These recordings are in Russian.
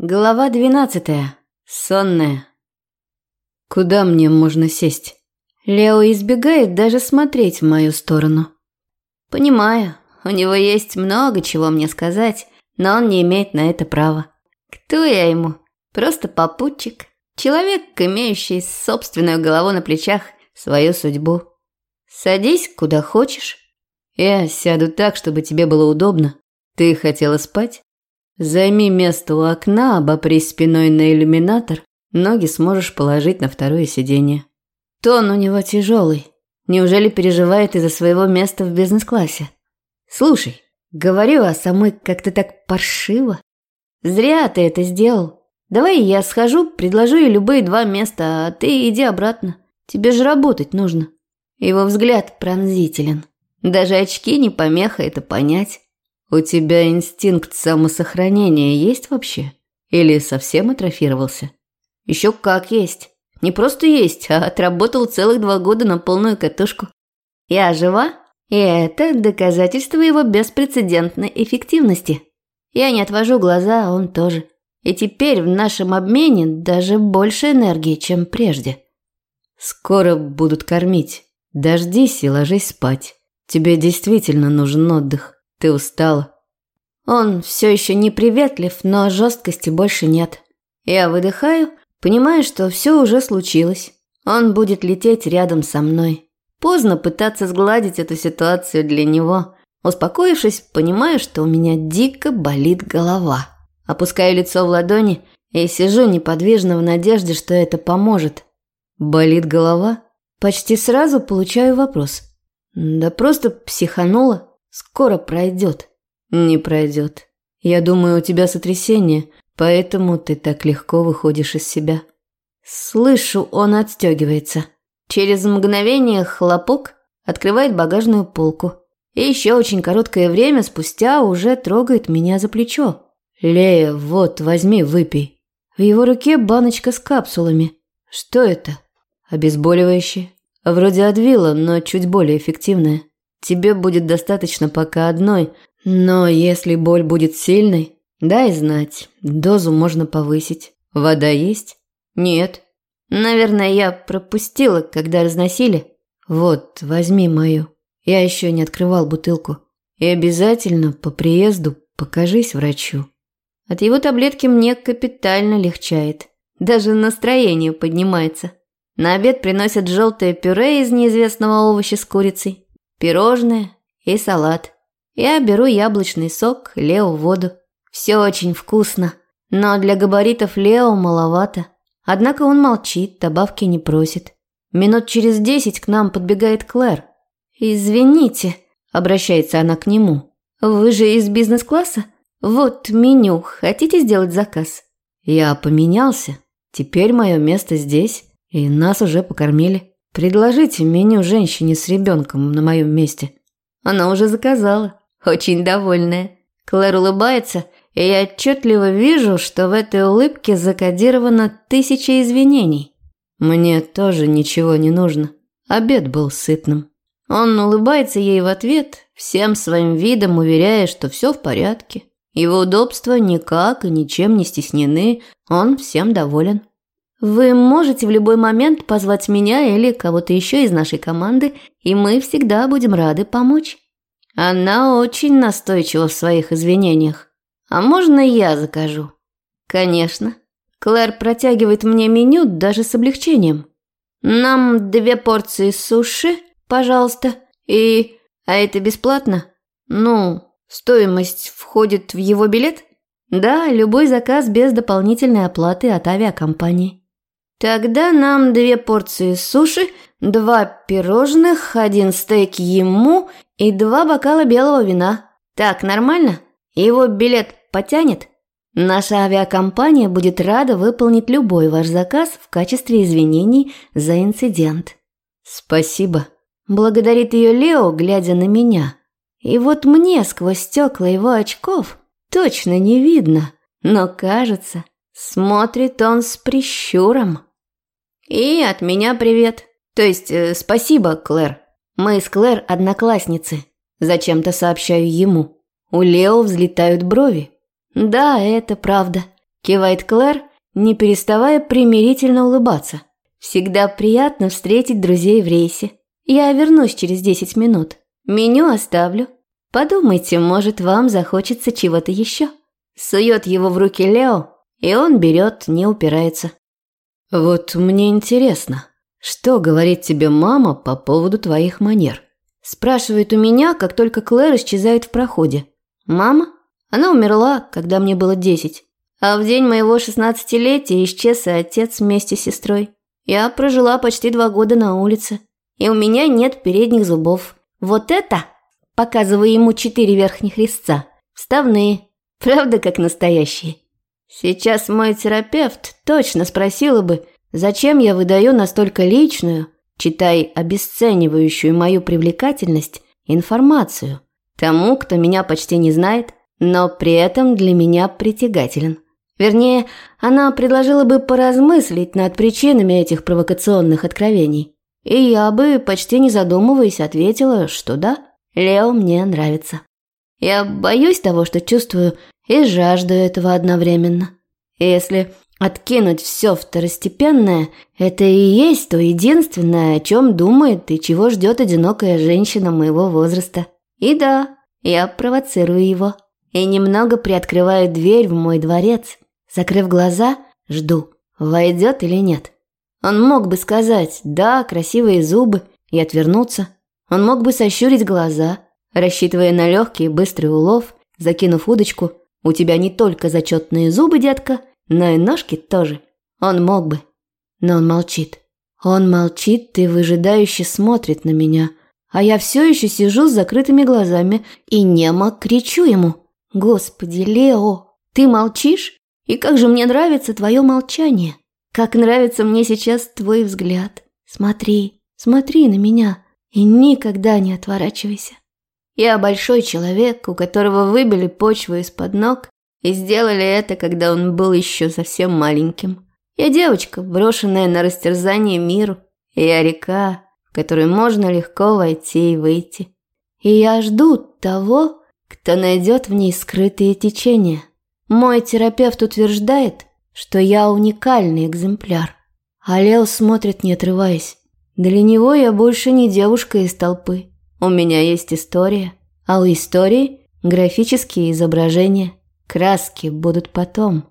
Глава двенадцатая. Сонная. Куда мне можно сесть? Лео избегает даже смотреть в мою сторону. Понимаю, у него есть много чего мне сказать, но он не имеет на это права. Кто я ему? Просто попутчик. Человек, имеющий собственную голову на плечах, свою судьбу. Садись куда хочешь. Я сяду так, чтобы тебе было удобно. Ты хотела спать? Займи место у окна, обопрись спиной на иллюминатор, ноги сможешь положить на второе сиденье. Тон у него тяжелый. Неужели переживает из-за своего места в бизнес-классе? Слушай, говорю, а самой как-то так паршиво. Зря ты это сделал. Давай я схожу, предложу ей любые два места, а ты иди обратно. Тебе же работать нужно. Его взгляд пронзителен. Даже очки не помеха это понять. «У тебя инстинкт самосохранения есть вообще? Или совсем атрофировался?» «Еще как есть. Не просто есть, а отработал целых два года на полную катушку. Я жива, и это доказательство его беспрецедентной эффективности. Я не отвожу глаза, а он тоже. И теперь в нашем обмене даже больше энергии, чем прежде». «Скоро будут кормить. Дождись и ложись спать. Тебе действительно нужен отдых». Ты устала. Он все еще неприветлив, но жесткости больше нет. Я выдыхаю, понимаю, что все уже случилось. Он будет лететь рядом со мной. Поздно пытаться сгладить эту ситуацию для него. Успокоившись, понимаю, что у меня дико болит голова. Опускаю лицо в ладони и сижу неподвижно в надежде, что это поможет. Болит голова? Почти сразу получаю вопрос. Да просто психанула. Скоро пройдет. Не пройдет. Я думаю, у тебя сотрясение, поэтому ты так легко выходишь из себя. Слышу, он отстегивается. Через мгновение хлопок открывает багажную полку. И еще очень короткое время спустя уже трогает меня за плечо. «Лея, вот, возьми, выпей». В его руке баночка с капсулами. Что это? Обезболивающее. Вроде Адвила, но чуть более эффективное. Тебе будет достаточно пока одной, но если боль будет сильной, дай знать, дозу можно повысить. Вода есть? Нет. Наверное, я пропустила, когда разносили. Вот, возьми мою. Я еще не открывал бутылку. И обязательно по приезду покажись врачу. От его таблетки мне капитально легчает. Даже настроение поднимается. На обед приносят желтое пюре из неизвестного овоща с курицей пирожное и салат. Я беру яблочный сок, Лео воду. Все очень вкусно, но для габаритов Лео маловато. Однако он молчит, добавки не просит. Минут через десять к нам подбегает Клэр. «Извините», – обращается она к нему. «Вы же из бизнес-класса? Вот меню, хотите сделать заказ?» Я поменялся. Теперь мое место здесь, и нас уже покормили. Предложите меню женщине с ребенком на моем месте. Она уже заказала. Очень довольная. Клэр улыбается, и я отчетливо вижу, что в этой улыбке закодировано тысяча извинений. Мне тоже ничего не нужно. Обед был сытным. Он улыбается ей в ответ, всем своим видом уверяя, что все в порядке. Его удобства никак и ничем не стеснены, он всем доволен. Вы можете в любой момент позвать меня или кого-то еще из нашей команды, и мы всегда будем рады помочь. Она очень настойчива в своих извинениях. А можно я закажу? Конечно. Клэр протягивает мне меню даже с облегчением. Нам две порции суши, пожалуйста, и... А это бесплатно? Ну, стоимость входит в его билет? Да, любой заказ без дополнительной оплаты от авиакомпании. Тогда нам две порции суши, два пирожных, один стейк ему и два бокала белого вина. Так, нормально? Его билет потянет? Наша авиакомпания будет рада выполнить любой ваш заказ в качестве извинений за инцидент. Спасибо. Благодарит ее Лео, глядя на меня. И вот мне сквозь стекла его очков точно не видно, но кажется, смотрит он с прищуром. И от меня привет. То есть, э, спасибо, Клэр. Мы с Клэр одноклассницы. Зачем-то сообщаю ему. У Лео взлетают брови. Да, это правда. кивает Клэр, не переставая примирительно улыбаться. Всегда приятно встретить друзей в рейсе. Я вернусь через 10 минут. Меню оставлю. Подумайте, может, вам захочется чего-то еще. Сует его в руки Лео, и он берет, не упирается. Вот мне интересно, что говорит тебе мама по поводу твоих манер? Спрашивает у меня, как только Клэр исчезает в проходе. Мама? Она умерла, когда мне было десять. А в день моего шестнадцатилетия исчез и отец вместе с сестрой. Я прожила почти два года на улице. И у меня нет передних зубов. Вот это, показывая ему четыре верхних резца, вставные. Правда, как настоящие. Сейчас мой терапевт точно спросила бы, зачем я выдаю настолько личную, читай обесценивающую мою привлекательность, информацию тому, кто меня почти не знает, но при этом для меня притягателен. Вернее, она предложила бы поразмыслить над причинами этих провокационных откровений. И я бы, почти не задумываясь, ответила, что да, Лео мне нравится. Я боюсь того, что чувствую, и жажду этого одновременно. Если откинуть все второстепенное, это и есть то единственное, о чем думает и чего ждет одинокая женщина моего возраста. И да, я провоцирую его. И немного приоткрываю дверь в мой дворец, Закрыв глаза, жду, войдет или нет. Он мог бы сказать «да, красивые зубы» и отвернуться. Он мог бы сощурить глаза, рассчитывая на легкий быстрый улов, закинув удочку «у тебя не только зачетные зубы, детка, но и ножки тоже». Он мог бы, но он молчит. Он молчит и выжидающе смотрит на меня, а я все еще сижу с закрытыми глазами и немо кричу ему «Господи, Лео, ты молчишь?» И как же мне нравится твое молчание. Как нравится мне сейчас твой взгляд. Смотри, смотри на меня и никогда не отворачивайся. Я большой человек, у которого выбили почву из-под ног и сделали это, когда он был еще совсем маленьким. Я девочка, брошенная на растерзание миру. Я река, в которую можно легко войти и выйти. И я жду того, кто найдет в ней скрытые течения. Мой терапевт утверждает, что я уникальный экземпляр. А Лео смотрит, не отрываясь. Для него я больше не девушка из толпы. У меня есть история. А у истории графические изображения. Краски будут потом.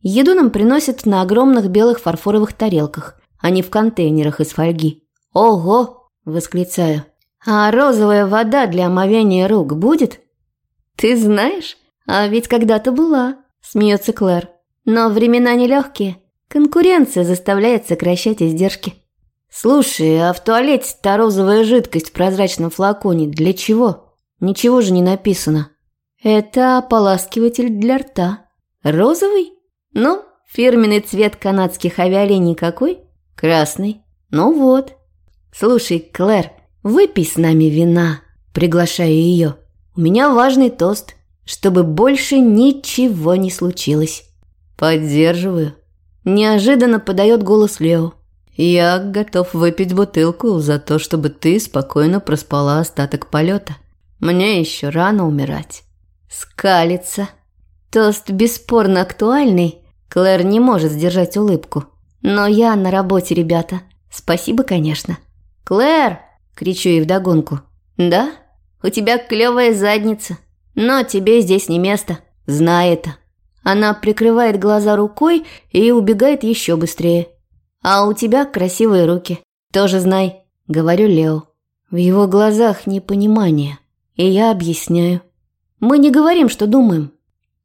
Еду нам приносят на огромных белых фарфоровых тарелках, а не в контейнерах из фольги. «Ого!» – восклицаю. «А розовая вода для омовения рук будет?» «Ты знаешь, а ведь когда-то была», смеется Клэр. Но времена нелегкие. Конкуренция заставляет сокращать издержки. Слушай, а в туалете та розовая жидкость в прозрачном флаконе для чего? Ничего же не написано. Это ополаскиватель для рта. Розовый? Ну, фирменный цвет канадских авиалиний какой? Красный. Ну вот. Слушай, Клэр, выпей с нами вина. Приглашаю ее. У меня важный тост чтобы больше ничего не случилось. Поддерживаю. Неожиданно подает голос Лео. Я готов выпить бутылку за то, чтобы ты спокойно проспала остаток полета. Мне еще рано умирать. Скалится. Тост бесспорно актуальный. Клэр не может сдержать улыбку. Но я на работе, ребята. Спасибо, конечно. Клэр! Кричу ей вдогонку. Да? У тебя клевая задница. Но тебе здесь не место. Знай это. Она прикрывает глаза рукой и убегает еще быстрее. А у тебя красивые руки. Тоже знай, говорю Лео. В его глазах непонимание. И я объясняю. Мы не говорим, что думаем.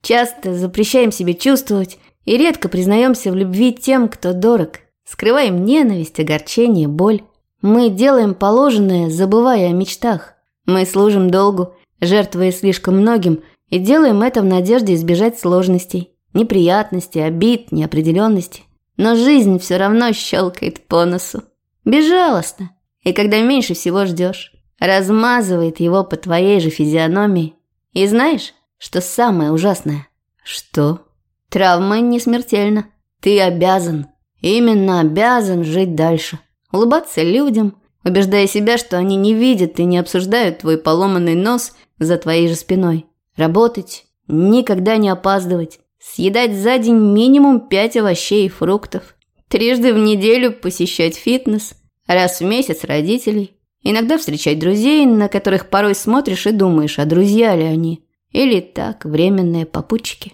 Часто запрещаем себе чувствовать и редко признаемся в любви тем, кто дорог. Скрываем ненависть, огорчение, боль. Мы делаем положенное, забывая о мечтах. Мы служим долгу жертвуя слишком многим, и делаем это в надежде избежать сложностей, неприятностей, обид, неопределенности. Но жизнь все равно щелкает по носу. Безжалостно. И когда меньше всего ждешь, размазывает его по твоей же физиономии. И знаешь, что самое ужасное? Что? Травма не смертельна. Ты обязан, именно обязан жить дальше. Улыбаться людям, убеждая себя, что они не видят и не обсуждают твой поломанный нос за твоей же спиной. Работать, никогда не опаздывать, съедать за день минимум пять овощей и фруктов, трижды в неделю посещать фитнес, раз в месяц родителей, иногда встречать друзей, на которых порой смотришь и думаешь, а друзья ли они, или так, временные попутчики.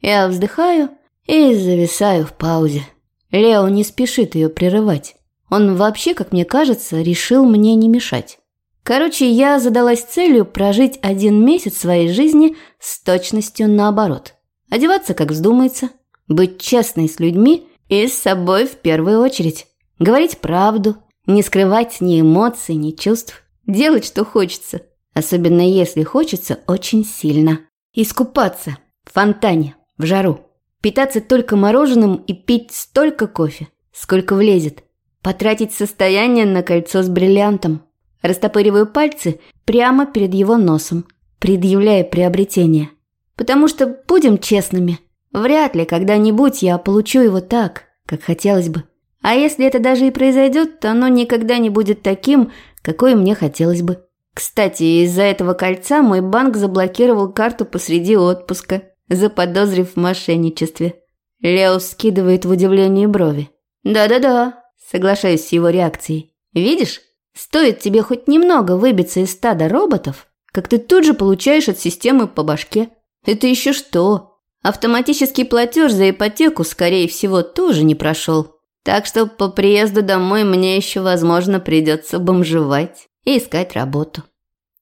Я вздыхаю и зависаю в паузе. Лео не спешит ее прерывать. Он вообще, как мне кажется, решил мне не мешать. Короче, я задалась целью прожить один месяц своей жизни с точностью наоборот. Одеваться, как вздумается, быть честной с людьми и с собой в первую очередь. Говорить правду, не скрывать ни эмоций, ни чувств. Делать, что хочется, особенно если хочется очень сильно. Искупаться в фонтане, в жару. Питаться только мороженым и пить столько кофе, сколько влезет. Потратить состояние на кольцо с бриллиантом. Растопыриваю пальцы прямо перед его носом, предъявляя приобретение. Потому что, будем честными, вряд ли когда-нибудь я получу его так, как хотелось бы. А если это даже и произойдет, то оно никогда не будет таким, какое мне хотелось бы. Кстати, из-за этого кольца мой банк заблокировал карту посреди отпуска заподозрив в мошенничестве. Лео скидывает в удивлении брови. «Да-да-да», соглашаюсь с его реакцией. «Видишь, стоит тебе хоть немного выбиться из стада роботов, как ты тут же получаешь от системы по башке. Это еще что? Автоматический платеж за ипотеку, скорее всего, тоже не прошел. Так что по приезду домой мне еще, возможно, придется бомжевать и искать работу».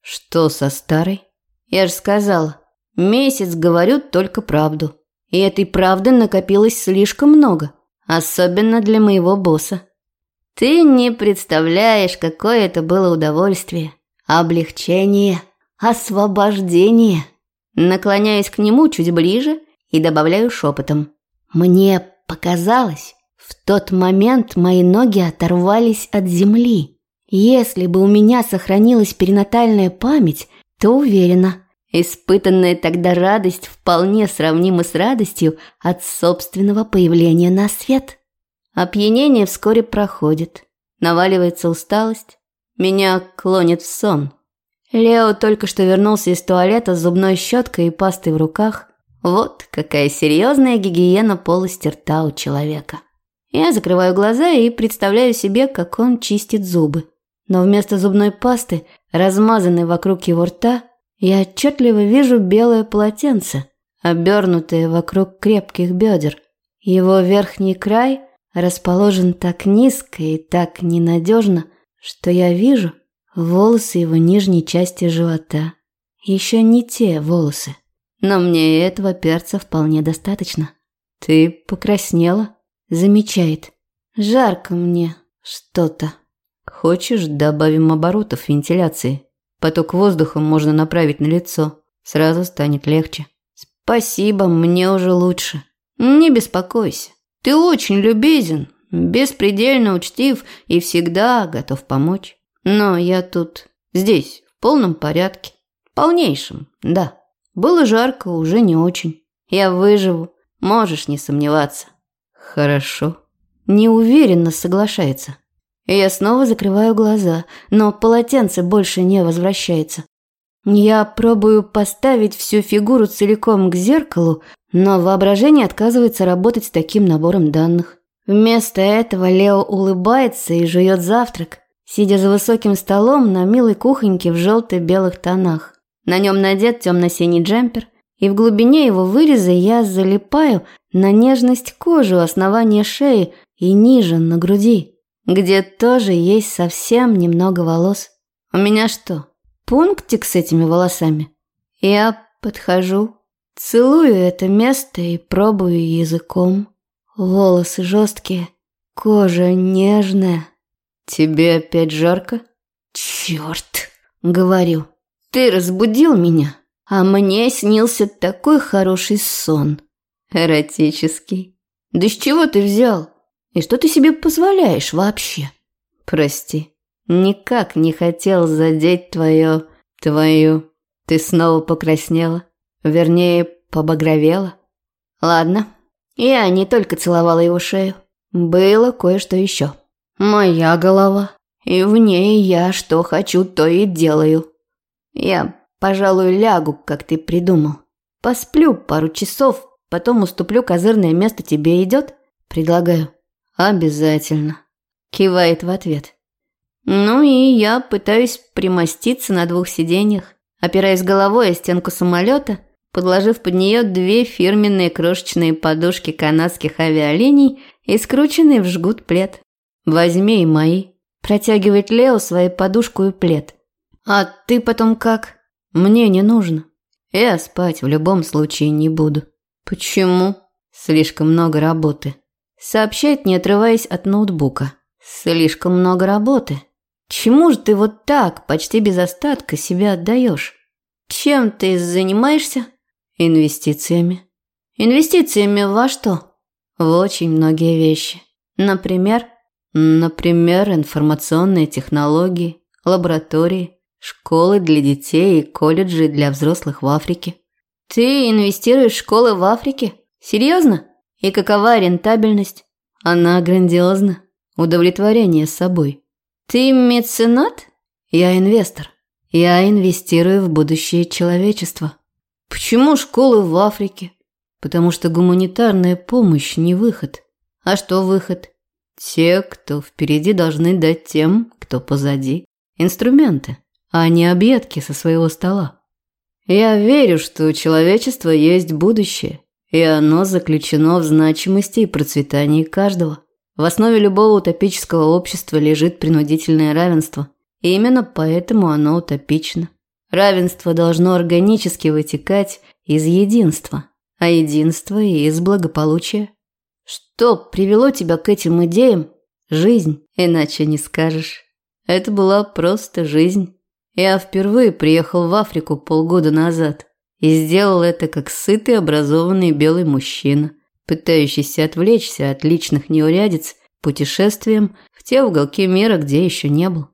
«Что со старой?» «Я же сказала, Месяц говорю только правду. И этой правды накопилось слишком много, особенно для моего босса. Ты не представляешь, какое это было удовольствие, облегчение, освобождение. Наклоняюсь к нему чуть ближе и добавляю шепотом. Мне показалось, в тот момент мои ноги оторвались от земли. Если бы у меня сохранилась перинатальная память, то уверена, Испытанная тогда радость вполне сравнима с радостью от собственного появления на свет. Опьянение вскоре проходит. Наваливается усталость. Меня клонит в сон. Лео только что вернулся из туалета с зубной щеткой и пастой в руках. Вот какая серьезная гигиена полости рта у человека. Я закрываю глаза и представляю себе, как он чистит зубы. Но вместо зубной пасты, размазанной вокруг его рта, я отчетливо вижу белое полотенце, обернутое вокруг крепких бедер. Его верхний край расположен так низко и так ненадежно, что я вижу волосы его нижней части живота. Еще не те волосы, но мне и этого перца вполне достаточно. Ты покраснела, замечает. Жарко мне что-то. Хочешь, добавим оборотов вентиляции? Поток воздуха можно направить на лицо. Сразу станет легче. Спасибо, мне уже лучше. Не беспокойся. Ты очень любезен, беспредельно учтив и всегда готов помочь. Но я тут, здесь, в полном порядке. Полнейшем, да. Было жарко, уже не очень. Я выживу, можешь не сомневаться. Хорошо. Неуверенно соглашается. Я снова закрываю глаза, но полотенце больше не возвращается. Я пробую поставить всю фигуру целиком к зеркалу, но воображение отказывается работать с таким набором данных. Вместо этого Лео улыбается и жует завтрак, сидя за высоким столом на милой кухоньке в желто-белых тонах. На нем надет темно-синий джемпер, и в глубине его выреза я залипаю на нежность кожи у основания шеи и ниже, на груди где тоже есть совсем немного волос. У меня что, пунктик с этими волосами? Я подхожу, целую это место и пробую языком. Волосы жесткие, кожа нежная. Тебе опять жарко? Черт, говорю. Ты разбудил меня, а мне снился такой хороший сон. Эротический. Да с чего ты взял? И что ты себе позволяешь вообще? Прости, никак не хотел задеть твое... твою... Ты снова покраснела. Вернее, побагровела. Ладно, я не только целовала его шею. Было кое-что еще. Моя голова. И в ней я что хочу, то и делаю. Я, пожалуй, лягу, как ты придумал. Посплю пару часов, Потом уступлю козырное место тебе идет? Предлагаю. Обязательно. Кивает в ответ. Ну и я пытаюсь примоститься на двух сиденьях, опираясь головой о стенку самолета, подложив под нее две фирменные крошечные подушки канадских авиалиний и скрученный в жгут плед. Возьми мои. Протягивает Лео свою подушку и плед. А ты потом как? Мне не нужно. Я спать в любом случае не буду. Почему? Слишком много работы. Сообщает, не отрываясь от ноутбука. Слишком много работы. Чему же ты вот так, почти без остатка, себя отдаешь? Чем ты занимаешься? Инвестициями. Инвестициями во что? В очень многие вещи. Например, например, информационные технологии, лаборатории, школы для детей и колледжи для взрослых в Африке. Ты инвестируешь в школы в Африке? Серьезно? И какова рентабельность? Она грандиозна. Удовлетворение собой. Ты меценат? Я инвестор. Я инвестирую в будущее человечества. Почему школы в Африке? Потому что гуманитарная помощь не выход. А что выход? Те, кто впереди, должны дать тем, кто позади. Инструменты, а не объедки со своего стола. Я верю, что у человечества есть будущее, и оно заключено в значимости и процветании каждого. В основе любого утопического общества лежит принудительное равенство, и именно поэтому оно утопично. Равенство должно органически вытекать из единства, а единство из благополучия. Что привело тебя к этим идеям? Жизнь, иначе не скажешь. Это была просто жизнь. Я впервые приехал в Африку полгода назад и сделал это как сытый образованный белый мужчина, пытающийся отвлечься от личных неурядиц путешествием в те уголки мира, где еще не был.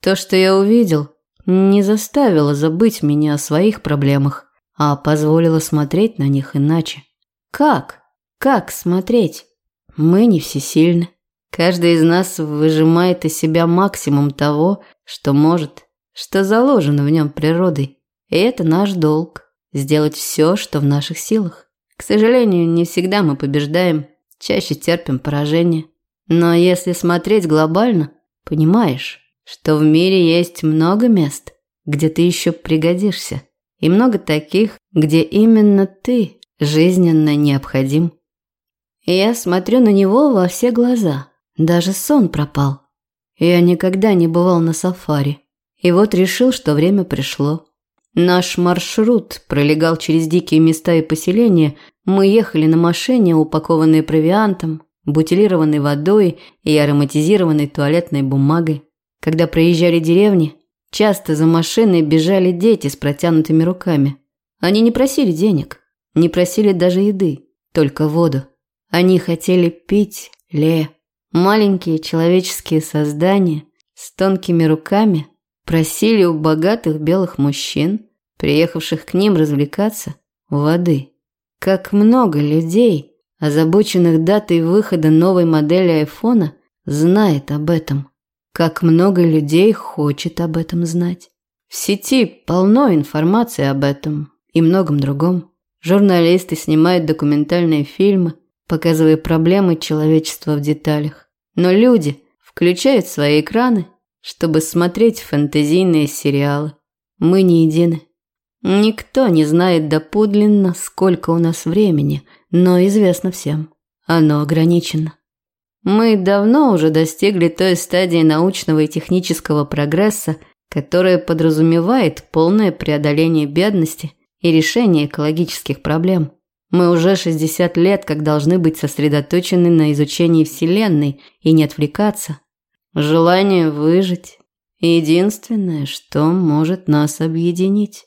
То, что я увидел, не заставило забыть меня о своих проблемах, а позволило смотреть на них иначе. Как? Как смотреть? Мы не всесильны. Каждый из нас выжимает из себя максимум того, что может что заложено в нем природой. И это наш долг – сделать все, что в наших силах. К сожалению, не всегда мы побеждаем, чаще терпим поражение. Но если смотреть глобально, понимаешь, что в мире есть много мест, где ты еще пригодишься, и много таких, где именно ты жизненно необходим. Я смотрю на него во все глаза, даже сон пропал. Я никогда не бывал на сафари. И вот решил, что время пришло. Наш маршрут пролегал через дикие места и поселения. Мы ехали на машине, упакованной провиантом, бутилированной водой и ароматизированной туалетной бумагой. Когда проезжали деревни, часто за машиной бежали дети с протянутыми руками. Они не просили денег, не просили даже еды, только воду. Они хотели пить ле. Маленькие человеческие создания с тонкими руками – просили у богатых белых мужчин, приехавших к ним развлекаться, воды. Как много людей, озабоченных датой выхода новой модели айфона, знает об этом. Как много людей хочет об этом знать. В сети полно информации об этом и многом другом. Журналисты снимают документальные фильмы, показывая проблемы человечества в деталях. Но люди включают свои экраны чтобы смотреть фэнтезийные сериалы. Мы не едины. Никто не знает доподлинно, сколько у нас времени, но известно всем. Оно ограничено. Мы давно уже достигли той стадии научного и технического прогресса, которая подразумевает полное преодоление бедности и решение экологических проблем. Мы уже 60 лет как должны быть сосредоточены на изучении Вселенной и не отвлекаться Желание выжить – единственное, что может нас объединить.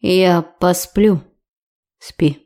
Я посплю. Спи.